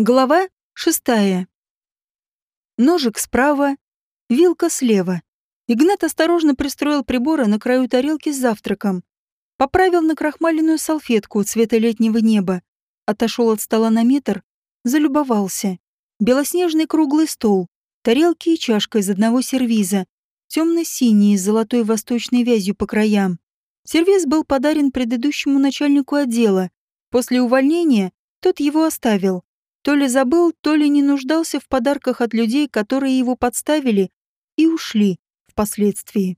Глава шестая. Ножик справа, вилка слева. Игнат осторожно пристроил приборы на краю тарелки с завтраком. Поправил на крахмаленную салфетку цвета летнего неба. Отошел от стола на метр, залюбовался. Белоснежный круглый стол, тарелки и чашка из одного сервиза, темно-синий с золотой восточной вязью по краям. Сервиз был подарен предыдущему начальнику отдела. После увольнения тот его оставил. То ли забыл, то ли не нуждался в подарках от людей, которые его подставили и ушли впоследствии.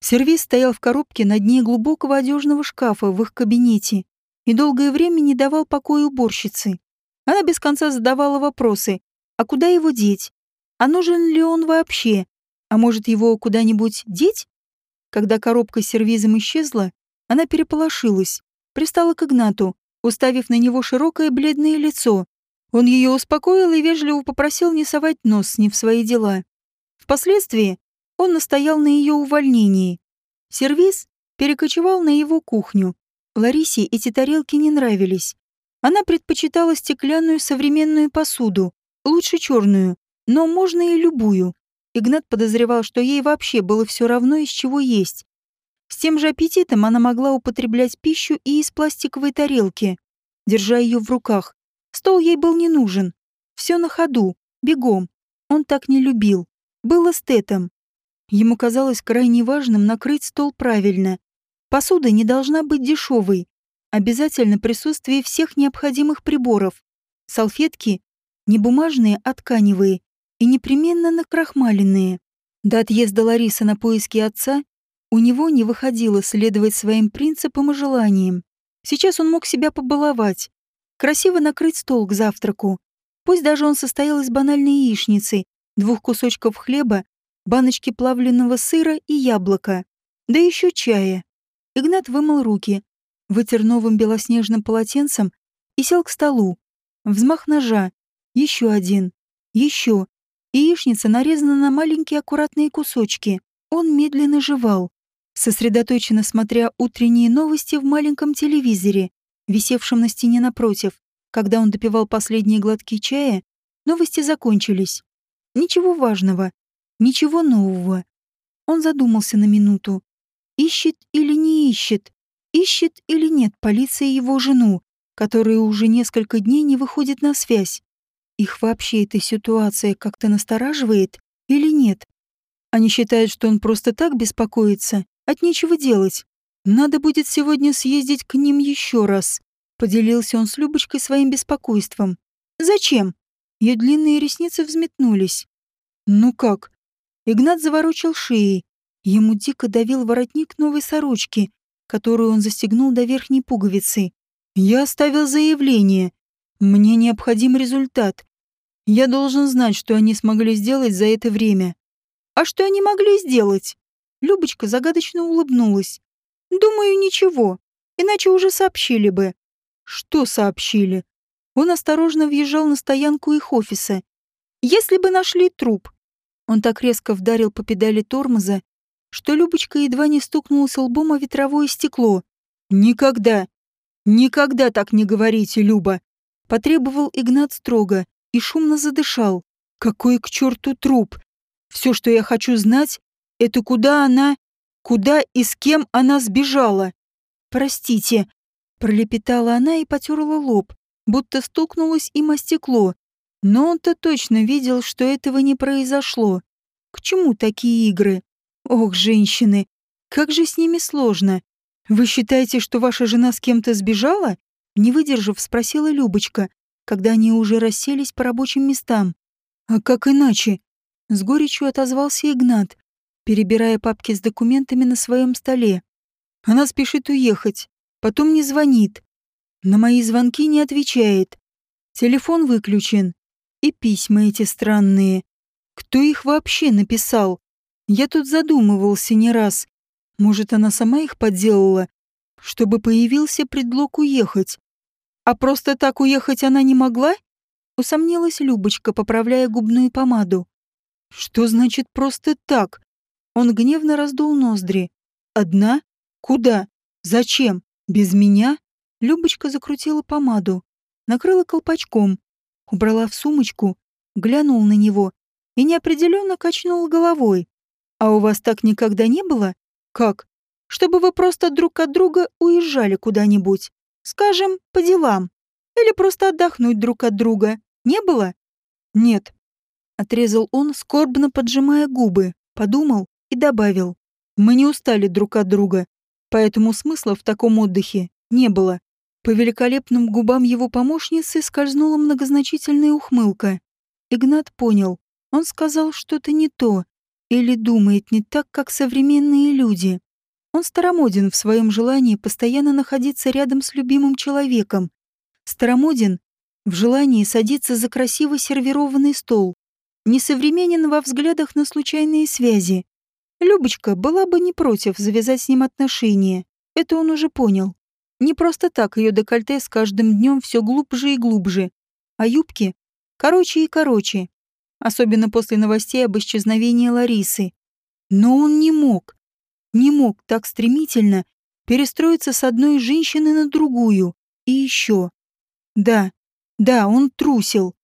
Сервиз стоял в коробке на дне глубокого одежного шкафа в их кабинете и долгое время не давал покоя уборщице. Она без конца задавала вопросы, а куда его деть? А нужен ли он вообще? А может его куда-нибудь деть? Когда коробка с сервизом исчезла, она переполошилась, пристала к Игнату, уставив на него широкое бледное лицо, он ее успокоил и вежливо попросил не совать нос не в свои дела. Впоследствии он настоял на ее увольнении. Сервис перекочевал на его кухню. Ларисе эти тарелки не нравились. Она предпочитала стеклянную современную посуду, лучше черную, но можно и любую. Игнат подозревал, что ей вообще было все равно, из чего есть. С тем же аппетитом она могла употреблять пищу и из пластиковой тарелки, держа ее в руках, Стол ей был не нужен. Все на ходу, бегом. Он так не любил. Был эстетом. Ему казалось крайне важным накрыть стол правильно. Посуда не должна быть дешевой. Обязательно присутствие всех необходимых приборов. Салфетки не бумажные, а тканевые и непременно накрахмаленные. До отъезда Ларисы на поиски отца у него не выходило следовать своим принципам и желаниям. Сейчас он мог себя побаловать, красиво накрыть стол к завтраку. Пусть даже он состоял из банальной яичницы, двух кусочков хлеба, баночки плавленного сыра и яблока, да еще чая. Игнат вымыл руки, вытер новым белоснежным полотенцем и сел к столу. Взмах ножа, еще один, еще. Яичница нарезана на маленькие аккуратные кусочки. Он медленно жевал, сосредоточенно смотря утренние новости в маленьком телевизоре висевшем на стене напротив. Когда он допивал последние глотки чая, новости закончились. Ничего важного, ничего нового. Он задумался на минуту. Ищет или не ищет? Ищет или нет полиция его жену, которая уже несколько дней не выходит на связь? Их вообще эта ситуация как-то настораживает или нет? Они считают, что он просто так беспокоится, от нечего делать. Надо будет сегодня съездить к ним еще раз. Поделился он с Любочкой своим беспокойством. Зачем? Ее длинные ресницы взметнулись. Ну как? Игнат заворочил шеей. Ему дико давил воротник новой сорочки, которую он застегнул до верхней пуговицы. Я оставил заявление. Мне необходим результат. Я должен знать, что они смогли сделать за это время. А что они могли сделать? Любочка загадочно улыбнулась. Думаю, ничего. Иначе уже сообщили бы. Что сообщили? Он осторожно въезжал на стоянку их офиса. Если бы нашли труп. Он так резко вдарил по педали тормоза, что Любочка едва не стукнулась лбом о ветровое стекло. «Никогда! Никогда так не говорите, Люба!» Потребовал Игнат строго и шумно задышал. «Какой к черту труп? Все, что я хочу знать, это куда она...» Куда и с кем она сбежала? Простите, пролепетала она и потерла лоб, будто стукнулась им о стекло. Но он-то точно видел, что этого не произошло. К чему такие игры? Ох, женщины, как же с ними сложно. Вы считаете, что ваша жена с кем-то сбежала? Не выдержав, спросила Любочка, когда они уже расселись по рабочим местам. А как иначе? С горечью отозвался Игнат, перебирая папки с документами на своем столе. Она спешит уехать, потом не звонит. На мои звонки не отвечает. Телефон выключен. И письма эти странные. Кто их вообще написал? Я тут задумывался не раз. Может, она сама их подделала, чтобы появился предлог уехать. А просто так уехать она не могла? Усомнилась Любочка, поправляя губную помаду. Что значит просто так? Он гневно раздул ноздри. «Одна? Куда? Зачем? Без меня?» Любочка закрутила помаду, накрыла колпачком. убрала в сумочку, глянул на него и неопределенно качнул головой. «А у вас так никогда не было? Как? Чтобы вы просто друг от друга уезжали куда-нибудь? Скажем, по делам. Или просто отдохнуть друг от друга. Не было?» «Нет», — отрезал он, скорбно поджимая губы, подумал и добавил. «Мы не устали друг от друга, поэтому смысла в таком отдыхе не было». По великолепным губам его помощницы скользнула многозначительная ухмылка. Игнат понял, он сказал что-то не то или думает не так, как современные люди. Он старомоден в своем желании постоянно находиться рядом с любимым человеком. Старомоден в желании садиться за красиво сервированный стол. Несовременен во взглядах на случайные связи. Любочка была бы не против завязать с ним отношения. Это он уже понял. Не просто так ее декольте с каждым днем все глубже и глубже, а юбки короче и короче, особенно после новостей об исчезновении Ларисы. Но он не мог, не мог так стремительно перестроиться с одной женщины на другую. И еще. Да, да, он трусил.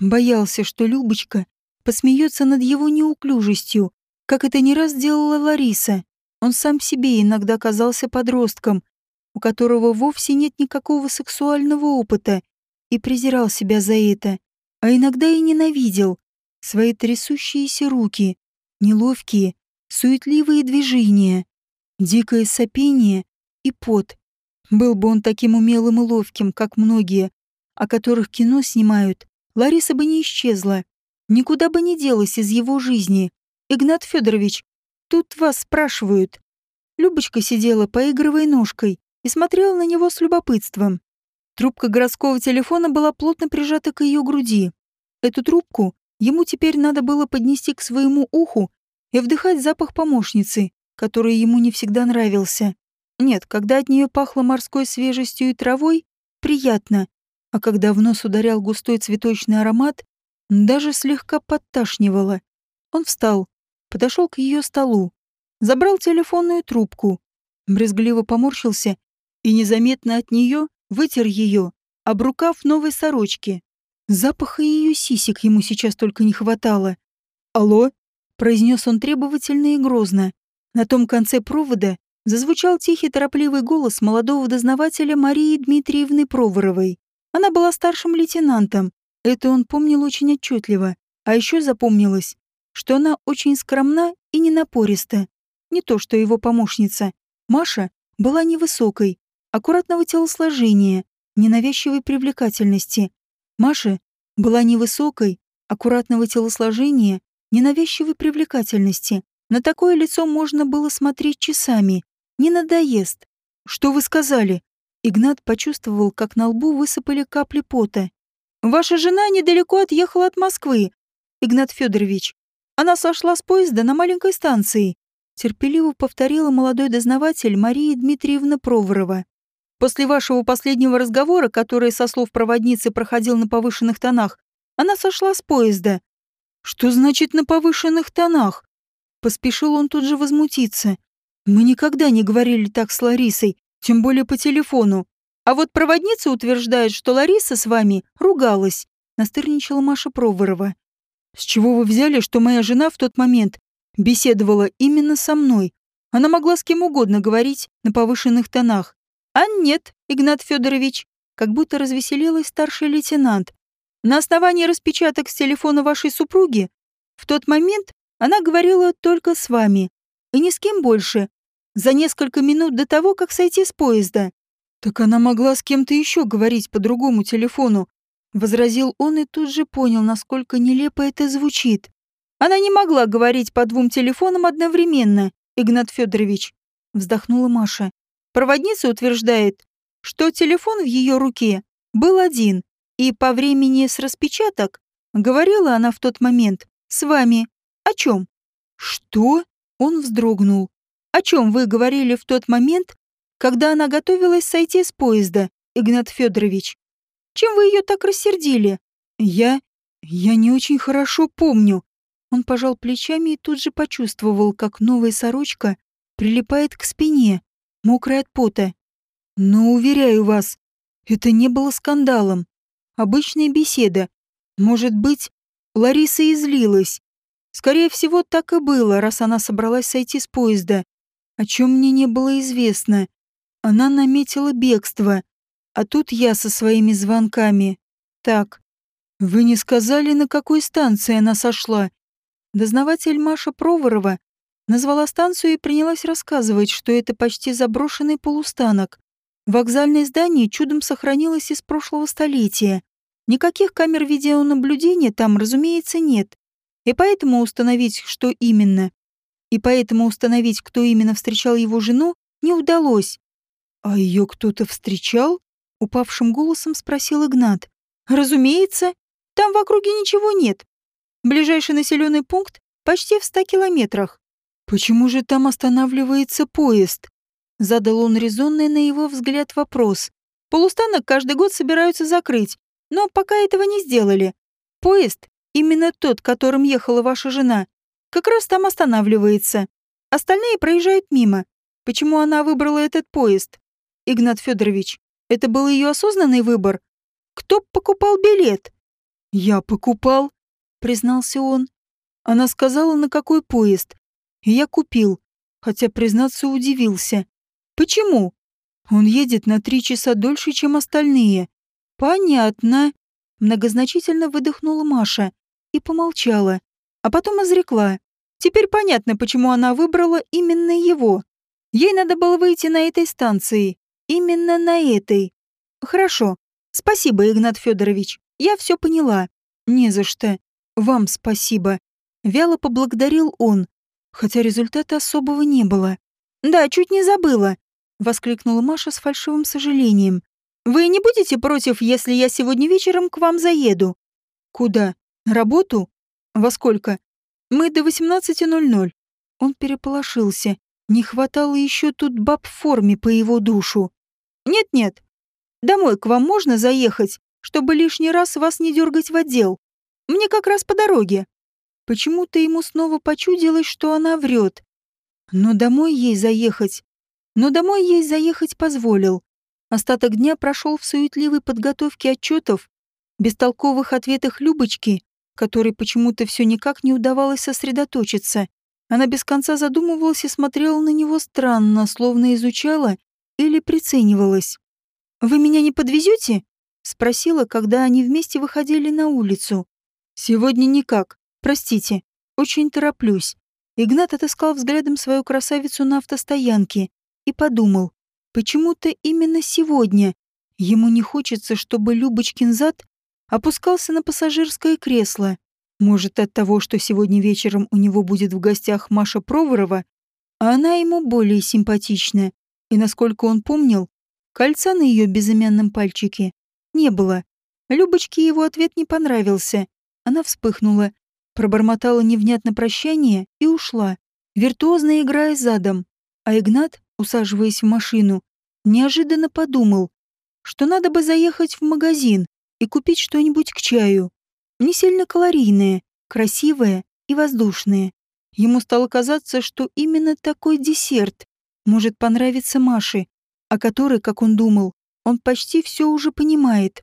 Боялся, что Любочка посмеется над его неуклюжестью, как это не раз делала Лариса. Он сам себе иногда казался подростком, у которого вовсе нет никакого сексуального опыта, и презирал себя за это, а иногда и ненавидел свои трясущиеся руки, неловкие, суетливые движения, дикое сопение и пот. Был бы он таким умелым и ловким, как многие, о которых кино снимают, Лариса бы не исчезла, никуда бы не делась из его жизни. Игнат Федорович, тут вас спрашивают. Любочка сидела, поигрывая ножкой, и смотрела на него с любопытством. Трубка городского телефона была плотно прижата к ее груди. Эту трубку ему теперь надо было поднести к своему уху и вдыхать запах помощницы, который ему не всегда нравился. Нет, когда от нее пахло морской свежестью и травой, приятно, а когда в нос ударял густой цветочный аромат, даже слегка подташнивало. Он встал, подошел к ее столу, забрал телефонную трубку, брезгливо поморщился и незаметно от нее вытер ее об рукав новой сорочки. Запаха ее сисек ему сейчас только не хватало. «Алло?» — произнес он требовательно и грозно. На том конце провода зазвучал тихий торопливый голос молодого дознавателя Марии Дмитриевны Проворовой. Она была старшим лейтенантом. Это он помнил очень отчетливо. А еще запомнилось, что она очень скромна и ненапориста. Не то, что его помощница. Маша была невысокой, аккуратного телосложения, ненавязчивой привлекательности. Маша была невысокой, аккуратного телосложения, ненавязчивой привлекательности. На такое лицо можно было смотреть часами. Не надоест. Что вы сказали? Игнат почувствовал, как на лбу высыпали капли пота. Ваша жена недалеко отъехала от Москвы, Игнат Федорович. Она сошла с поезда на маленькой станции. Терпеливо повторила молодой дознаватель Мария Дмитриевна Проворова. После вашего последнего разговора, который, со слов проводницы, проходил на повышенных тонах, она сошла с поезда. Что значит на повышенных тонах? Поспешил он тут же возмутиться. Мы никогда не говорили так с Ларисой, тем более по телефону. А вот проводница утверждает, что Лариса с вами ругалась, настырничала Маша Проворова. С чего вы взяли, что моя жена в тот момент беседовала именно со мной? Она могла с кем угодно говорить на повышенных тонах. А нет, Игнат Федорович, как будто развеселилась старший лейтенант. На основании распечаток с телефона вашей супруги в тот момент она говорила только с вами и ни с кем больше, за несколько минут до того, как сойти с поезда. Так она могла с кем-то еще говорить по другому телефону, возразил он и тут же понял, насколько нелепо это звучит. Она не могла говорить по двум телефонам одновременно, Игнат Федорович, вздохнула Маша. Проводница утверждает, что телефон в ее руке был один, и по времени с распечаток говорила она в тот момент с вами. О чем? Что? Он вздрогнул. О чем вы говорили в тот момент, когда она готовилась сойти с поезда, Игнат Федорович? Чем вы ее так рассердили? Я... я не очень хорошо помню. Он пожал плечами и тут же почувствовал, как новая сорочка прилипает к спине, мокрая от пота. Но, уверяю вас, это не было скандалом. Обычная беседа, Может быть, Лариса излилась. Скорее всего, так и было, раз она собралась сойти с поезда. О чем мне не было известно. Она наметила бегство, а тут я со своими звонками. Так, вы не сказали, на какой станции она сошла? Дознаватель Маша Проворова назвала станцию и принялась рассказывать, что это почти заброшенный полустанок. Вокзальное здание чудом сохранилось из прошлого столетия. Никаких камер видеонаблюдения там, разумеется, нет. И поэтому установить, что именно, и поэтому установить, кто именно встречал его жену, не удалось. «А ее кто-то встречал?» — упавшим голосом спросил Игнат. «Разумеется. Там в округе ничего нет. Ближайший населенный пункт почти в ста километрах. Почему же там останавливается поезд?» Задал он резонный на его взгляд вопрос. «Полустанок каждый год собираются закрыть, но пока этого не сделали. Поезд, именно тот, которым ехала ваша жена, как раз там останавливается. Остальные проезжают мимо. Почему она выбрала этот поезд? Игнат Федорович, это был ее осознанный выбор? Кто покупал билет? Я покупал, признался он. Она сказала, на какой поезд. И я купил, хотя, признаться, удивился. Почему? Он едет на три часа дольше, чем остальные. «Понятно», — многозначительно выдохнула Маша и помолчала, а потом изрекла. «Теперь понятно, почему она выбрала именно его. Ей надо было выйти на этой станции. Именно на этой. Хорошо. Спасибо, Игнат Федорович. Я все поняла. Не за что. Вам спасибо». Вяло поблагодарил он, хотя результата особого не было. «Да, чуть не забыла», — воскликнула Маша с фальшивым сожалением. Вы не будете против, если я сегодня вечером к вам заеду? Куда? На работу? Во сколько? Мы до 18.00. Он переполошился. Не хватало еще тут баб в форме по его душу. Нет-нет. Домой к вам можно заехать, чтобы лишний раз вас не дергать в отдел. Мне как раз по дороге. Почему-то ему снова почудилось, что она врет. Но домой ей заехать. Но домой ей заехать позволил. Остаток дня прошел в суетливой подготовке отчетов, бестолковых ответах Любочки, которой почему-то все никак не удавалось сосредоточиться. Она без конца задумывалась и смотрела на него странно, словно изучала или приценивалась. «Вы меня не подвезете?» — спросила, когда они вместе выходили на улицу. «Сегодня никак. Простите. Очень тороплюсь». Игнат отыскал взглядом свою красавицу на автостоянке и подумал, Почему-то именно сегодня ему не хочется, чтобы Любочкин зад опускался на пассажирское кресло. Может, от того, что сегодня вечером у него будет в гостях Маша Проворова, а она ему более симпатична. И, насколько он помнил, кольца на ее безымянном пальчике не было. Любочке его ответ не понравился. Она вспыхнула, пробормотала невнятно прощание и ушла, виртуозно играя задом. А Игнат усаживаясь в машину, неожиданно подумал, что надо бы заехать в магазин и купить что-нибудь к чаю. Не сильно калорийное, красивое и воздушное. Ему стало казаться, что именно такой десерт может понравиться Маше, о которой, как он думал, он почти все уже понимает.